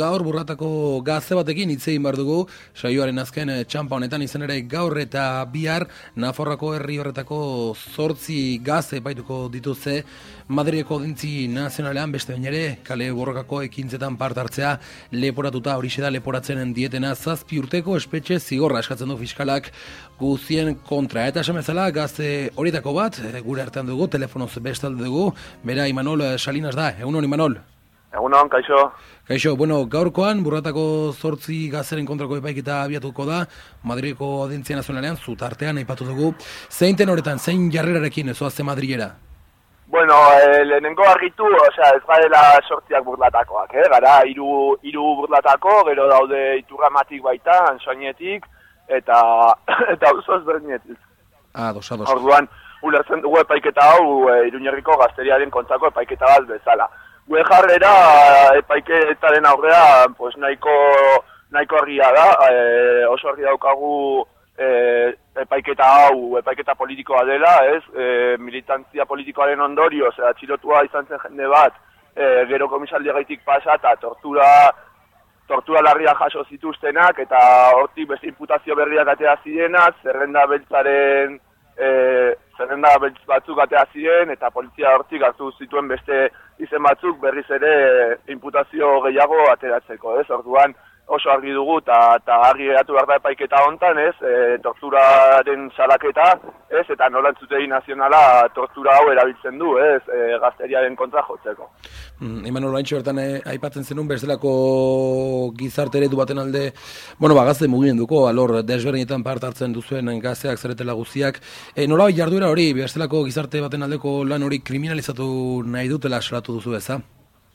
gaur burratako gazte batekin hitz egin dugu, saioaren azken eh, txampa honetan izan ere gaur eta bihar Naforrako herri horretako zortzi gazte baituko dituzte Madrieko dintzi nazionalean beste bain ere kale borrokako ekintzetan part hartzea leporatuta hori da leporatzen dietena zazpi urteko espetxe zigorra eskatzen du fiskalak guzien kontra. Eta esan bezala gazte horietako bat, eh, gure artean dugu, telefonoz bestalde dugu, bera Imanol eh, Salinas da, egun Imanol? Egun hon, kaixo. Kaixo, bueno, gaurkoan, burratako zortzi gazeren kontrako epaiketa abiatuko da, Madrideko audientzia nazionalean, zutartean aipatu dugu. Zein ten horretan, zein jarrerarekin ezoazte Madrilera? Bueno, eh, lehenengo argitu, osea, ez garela sortziak burlatakoak, eh? gara, iru, iru burlatako, gero daude iturramatik baita, ansoinetik, eta, eta oso ezberdinetik. Ah, dos, dos. Orduan, ulertzen dugu epaiketa hau, e, iruñerriko gazteriaren kontzako epaiketa bat bezala gure jarrera epaiketaren aurrea pues, nahiko, nahiko argia da, e, oso argi daukagu e, epaiketa hau, epaiketa politikoa dela, ez, e, militantzia politikoaren ondorio, zera txilotua izan zen jende bat, e, gero komisaldi gaitik pasa eta tortura, tortura larria jaso zituztenak, eta hortik beste imputazio berriak atea zirenaz, zerrenda beltzaren e, zerrenda batzuk atea ziren, eta polizia hortik hartu zituen beste izen batzuk berriz ere imputazio gehiago ateratzeko, ez? Orduan oso argi dugu eta argi geratu behar da epaiketa hontan, ez? E, torturaren salaketa, ez? Eta nolantzutei nazionala tortura hau erabiltzen du, ez? E, gazteriaren kontra jotzeko. Mm, Iman bertan eh, aipatzen zenun bezalako gizarte eredu baten alde, bueno, ba, gazte mugimenduko, alor desberdinetan part hartzen duzuen gazteak zeretela guztiak. E, nola jarduera hori, bestelako gizarte baten aldeko lan hori kriminalizatu nahi dutela salatu duzu eza?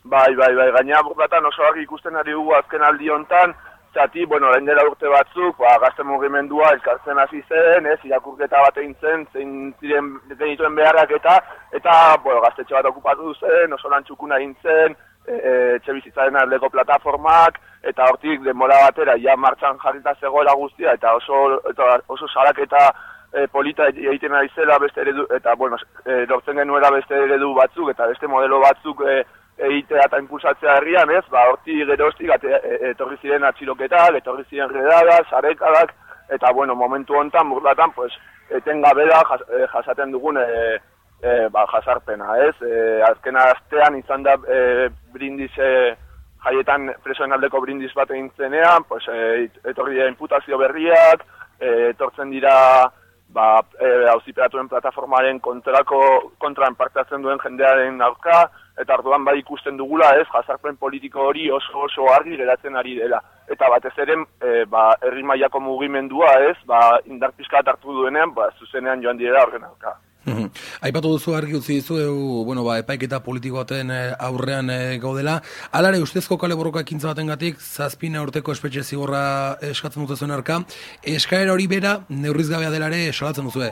Bai, bai, bai, gaina burlatan oso argi ikusten ari dugu azken aldi hontan, zati, bueno, lehen dela urte batzuk, ba, gazte mugimendua elkartzen hasi zen, ez, irakurketa bat egin zen, zein ziren genituen beharrak eta, eta, bueno, gaztetxe bat okupatu zen, oso lan txukuna egin zen, e, e, etxe bizitzaren aldeko plataformak, eta hortik denbora batera, ja martxan jarrita zegoela guztia, eta oso, eta oso salaketa e, polita egiten ari zela beste eredu, eta, bueno, e, genuela beste eredu batzuk, eta beste modelo batzuk, e, egitea eta impulsatzea herrian, ez, ba, horti geroztik, e, etorri ziren atxiloketak, etorri ziren redadak, sarekadak, eta, bueno, momentu hontan, burlatan, pues, eten gabela jas, e, jasaten dugun e, e, ba, jasarpena, ez, e, azkena astean izan da e, brindis, e, jaietan presoen aldeko brindis bat egin zenean, pues, e, etorri dira imputazio berriak, e, etortzen dira, ba, e, plataformaren kontrako, kontraen parteatzen duen jendearen aurka, eta arduan bai ikusten dugula ez, jazarpen politiko hori oso oso argi geratzen ari dela. Eta batez ere, e, ba, herri mailako mugimendua ez, ba, indar hartu duenean, ba, zuzenean joan direla horren alka. Aipatu duzu argi utzi dizu, bueno, ba, epaiketa politiko baten e, aurrean e, gaudela. Alare, ustezko kale borroka ekintza baten gatik, zazpina urteko espetxe zigorra eskatzen dute zuen arka. Eskaera hori bera, neurriz gabea delare, salatzen duzu,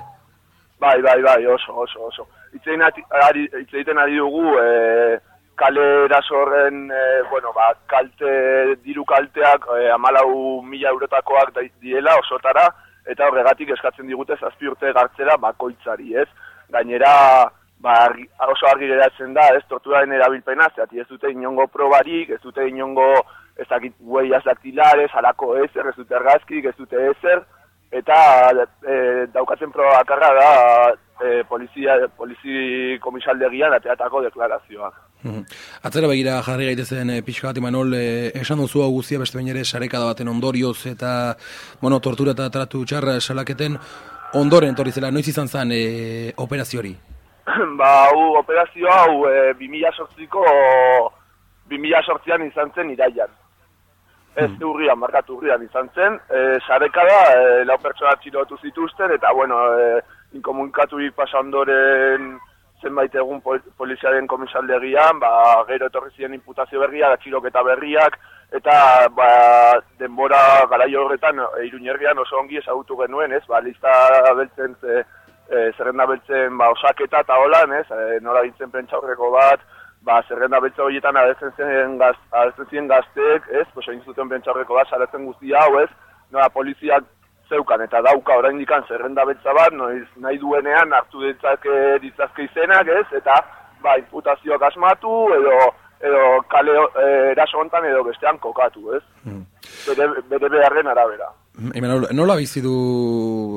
Bai, bai, bai, oso, oso, oso itzeiten ari dugu e, kale erasorren e, bueno, ba, kalte, diru kalteak e, amalau mila eurotakoak diela osotara eta horregatik eskatzen digute zazpi urte gartzera bakoitzari, ez? Gainera, ba, oso argi geratzen da, ez, torturaren erabilpena, zehati ez dute inongo probarik, ez dute inongo ezakit huellas dactilares, alako ezer, ez dute argazkik, ez dute ezer, eta e, daukatzen proba bakarra da e, polizia, polizi komisaldegian ateatako deklarazioa. Mhm. Atzera begira jarri gaitezen e, pixka bat imanol, e, esan duzu hau guztia beste bain ere sarekada baten ondorioz eta bueno, tortura eta tratu txarra salaketen ondoren torri zela, noiz izan zen e, operazio hori? ba, hu, operazio hau e, 2000 sortziko 2000 sortzian izan zen iraian. Ez hmm. urrian, markatu urrian izan zen, e, sarekada, e, lau pertsona txilotu zituzten, eta bueno, e, inkomunikaturik pasandoren zenbait egun poliziaren komisaldegian, ba, gero etorri ziren imputazio berriak, atxiroketa berriak, eta ba, denbora garaio horretan e, iruñerrian oso ongi ezagutu genuen, ez, ba, lista beltzen, ze, e, zerrenda beltzen ba, osaketa eta holan, ez, e, nola dintzen prentxaurreko bat, ba, zerrenda beltza horietan adetzen zen gaz, ziren gazteek, ez, pues, egin zuten prentxaurreko bat, saretzen guztia hau, ez, nola poliziak zeukan eta dauka orain dikan zerrenda betza bat, noiz nahi duenean hartu ditzake ditzazke izenak, ez? Eta ba, imputazioak asmatu edo edo kale e, eraso hontan edo bestean kokatu, ez? Mm. Bere, bere beharren arabera. Imanol, nola bizi du,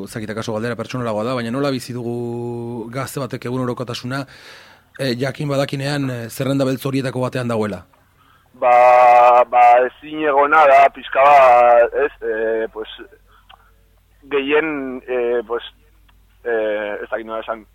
zakita kaso galdera pertsonalagoa da, baina nola bizi dugu gazte batek egun orokotasuna, e, jakin badakinean e, zerrenda beltz horietako batean dagoela? Ba, ba ezin egona da, pizka ba, ez, e, pues, gehien, e, pues, e, ez dakit nola esan,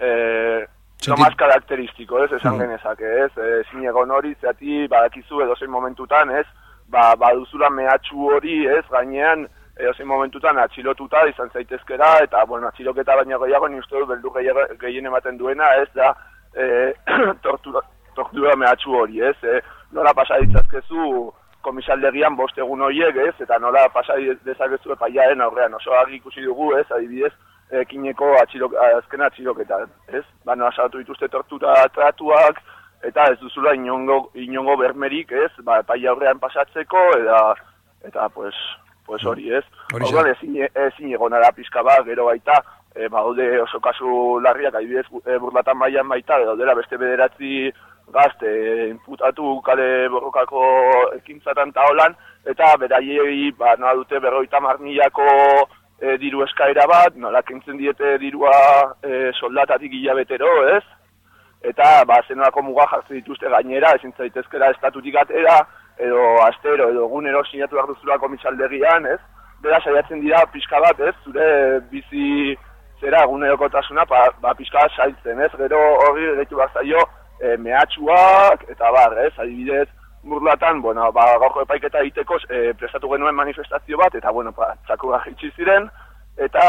e, no más karakteristiko, ez, esan mm. genezak, ez, ezin egon hori, zeati, badakizu edo zein momentutan, ez, ba, baduzula mehatxu hori, ez, gainean, edozein momentutan atxilotuta izan zaitezkera, eta, bueno, atxiloketa baina gehiago, ni uste du, beldu gehien ematen duena, ez, da, e, tortura, tortura mehatxu hori, ez, e, nola pasa ditzazkezu komisaldegian bost egun horiek, ez, eta nola pasa dezakezu epaiaren aurrean, oso argi ikusi dugu, ez, adibidez, ekineko atxilok, azkena atxiloketa, ez, ba, nola salatu dituzte tortura tratuak, eta ez duzula inongo, inongo bermerik, ez, ba, pai aurrean pasatzeko, eta, eta pues, pues hori, ez. Horren ezin, ezin egon ara pizka ba, gero baita, e, ba, oso kasu larriak, adibidez, e, burlatan maian baita, edo dela beste bederatzi gazte, imputatu kale borrokako ekintzatan ta holan, eta beraiei, ba, nola dute berroita marmilako e, diru eskaera bat, nola kentzen diete dirua e, soldatatik hilabetero, ez? eta ba zenolako muga jartzen dituzte gainera ezin zaitezkera estatutik atera edo astero edo egunero sinatu behar duzula komisaldegian, ez? Bera saiatzen dira pixka bat, ez? Zure bizi zera egunerokotasuna ba, ba pixka bat saitzen, ez? Gero hori gaitu bat zaio e, mehatxuak eta bar, ez? Adibidez, murlatan, bueno, ba, gaurko epaiketa egiteko e, prestatu genuen manifestazio bat, eta, bueno, ba, txakurra ziren, eta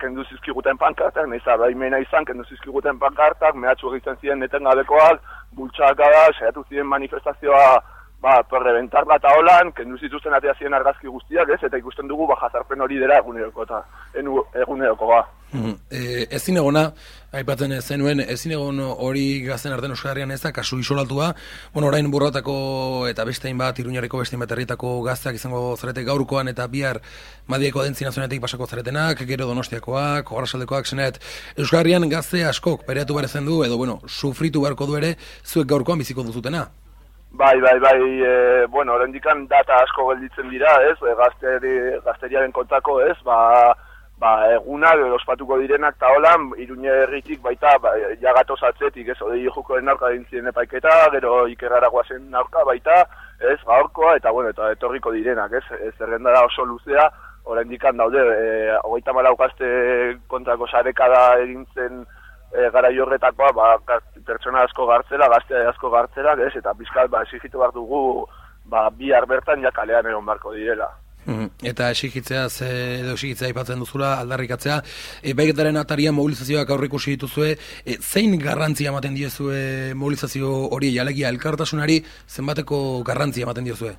kendu zizkiguten pankartak, nahiz abaimena izan, kendu zizkiguten pankartak, mehatxu egiten ziren neten gabekoak, bultxaka da, saiatu ziren manifestazioa ba, perrebentar bat aholan, kendu zituzten atea ziren argazki guztiak, ez, eta ikusten dugu ba, jazarpen hori dela eguneroko eta eguneroko ba. Mm -hmm. ezin egona, aipatzen zenuen, ezin egon hori gazten arten Euskarrian ez da, kasu isolatua, bueno, orain burratako eta bestein bat, iruñareko bestein bat herritako gazteak izango zarete gaurkoan eta bihar madieko dentzi nazionetik pasako zaretenak, gero donostiakoak, horrasaldekoak, zenet, Euskarrian gazte askok pereatu barezen du, edo, bueno, sufritu beharko du ere, zuek gaurkoan biziko duzutena. Bai, bai, bai, e, bueno, orendikan data asko gelditzen dira, ez, e, gazteri, gazteriaren kontako, ez, ba, ba, eguna, ospatuko direnak, eta holan, iruñe erritik, baita, ba, jagatoz atzetik, ez, odei jokoen aurka dintzien epaiketa, gero ikerrara guazen aurka, baita, ez, gaurkoa, eta, bueno, eta etorriko direnak, ez, ez, errendara oso luzea, orendikan daude, e, hogeita malau gazte kontrako sarekada egintzen, e, gara jorretakoa, ba, pertsona asko gartzera, gazte asko gartzera, ez, eta bizkat, ba, esigitu behar dugu, ba, bihar bertan ja kalean egon barko direla. Mm Eta esigitzea, ze, edo esigitzea ipatzen duzula, aldarrikatzea, e, baiketaren ataria mobilizazioak aurrikusi dituzue, e, zein garrantzia ematen diezue mobilizazio hori, jalegia, elkartasunari, zenbateko garrantzia ematen diezue?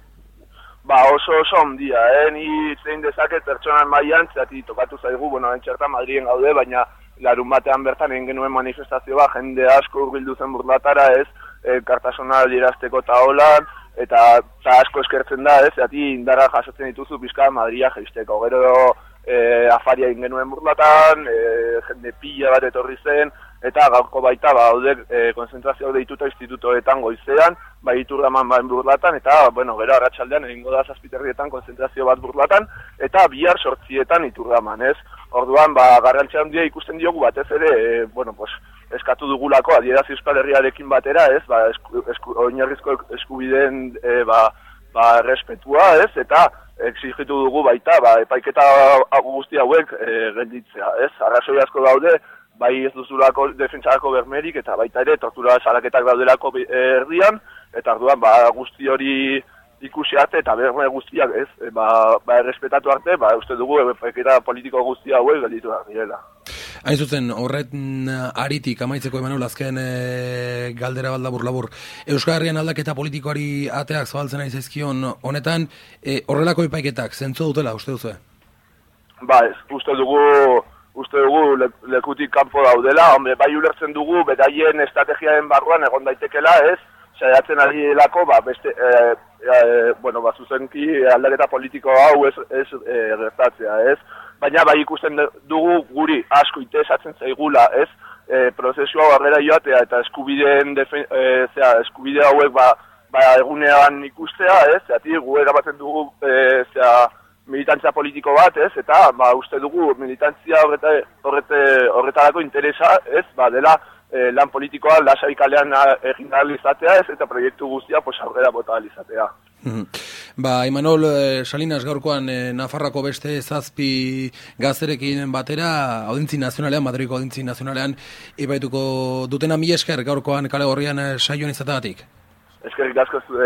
Ba, oso oso ondia, eh? ni zein dezaket pertsonan maian, zeati tokatu zaigu, bueno, entxerta Madrien gaude, baina larun batean bertan egin genuen manifestazio bat, jende asko urbildu zen burlatara ez, e, kartasona dirazteko eta holan, eta ta asko eskertzen da ez, ati indarra jasotzen dituzu bizka Madria jaisteko, gero e, afaria egin genuen burlatan, e, jende pila bat etorri zen, eta gaurko baita ba haude e, konzentrazio deituta institutoetan goizean bai iturraman bain burlatan eta bueno gero arratsaldean egingo da zazpiterrietan konzentrazio bat burlatan eta bihar sortzietan iturraman ez? Orduan ba garrantzia handia ikusten diogu batez ere e, bueno pues eskatu dugulako adierazi euskal herriarekin batera ez? Ba esku, esku, oinarrizko eskubideen e, ba ba respetua ez? Eta exigitu dugu baita ba epaiketa guzti hauek e, gelditzea ez? Arrazoi asko daude bai ez duzulako defentsarako bermerik eta baita ere tortura salaketak daudelako herrian eta orduan ba guzti hori ikusi arte eta berme guztiak ez e, ba, ba errespetatu arte ba uste dugu epeketa politiko guztia hauek gelditu da direla. Hain zuzen, horretan aritik amaitzeko emanol azken e, galdera bat labur labur. Euskal Herrian aldaketa politikoari ateak zabaltzen ari zaizkion honetan, e, horrelako epaiketak, zentzu dutela, uste duzu? Ba, ez, uste dugu uste dugu lekutik kanpo daudela, hombre, bai ulertzen dugu, beraien estrategiaren barruan egon daitekela, ez? saiatzen ari delako, ba, beste, e, e, bueno, ba, zuzenki aldaketa politiko hau ez, ez e, gertatzea, ez? Baina bai ikusten dugu guri asko interesatzen zaigula, ez? E, prozesu hau arrera joatea eta eskubideen defen, e, zera, eskubide hauek ba, ba egunean ikustea, ez? Zerati gu erabatzen dugu e, zera, militantzia politiko bat, ez? Eta ba, uste dugu militantzia horreta, horretarako interesa, ez? Ba, dela e, lan politikoa lasai kalean egin izatea ez eta proiektu guztia pues aurrera bota izatea. Mhm. Ba, Imanol eh, Salinas gaurkoan eh, Nafarrako beste zazpi gazerekin batera, audintzi nazionalean, Madriko audintzi nazionalean, ibaituko dutena mi esker gaurkoan kale horrian saioan izatagatik. Eskerrik asko zu